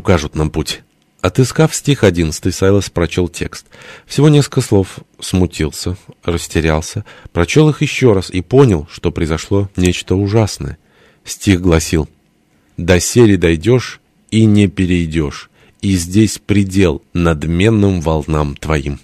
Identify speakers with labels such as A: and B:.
A: укажут нам путь». Отыскав стих одиннадцатый, Сайлос прочел текст. Всего несколько слов. Смутился, растерялся, прочел их еще раз и понял, что произошло нечто ужасное. Стих гласил «До сели дойдешь и не перейдешь, и здесь предел надменным волнам твоим».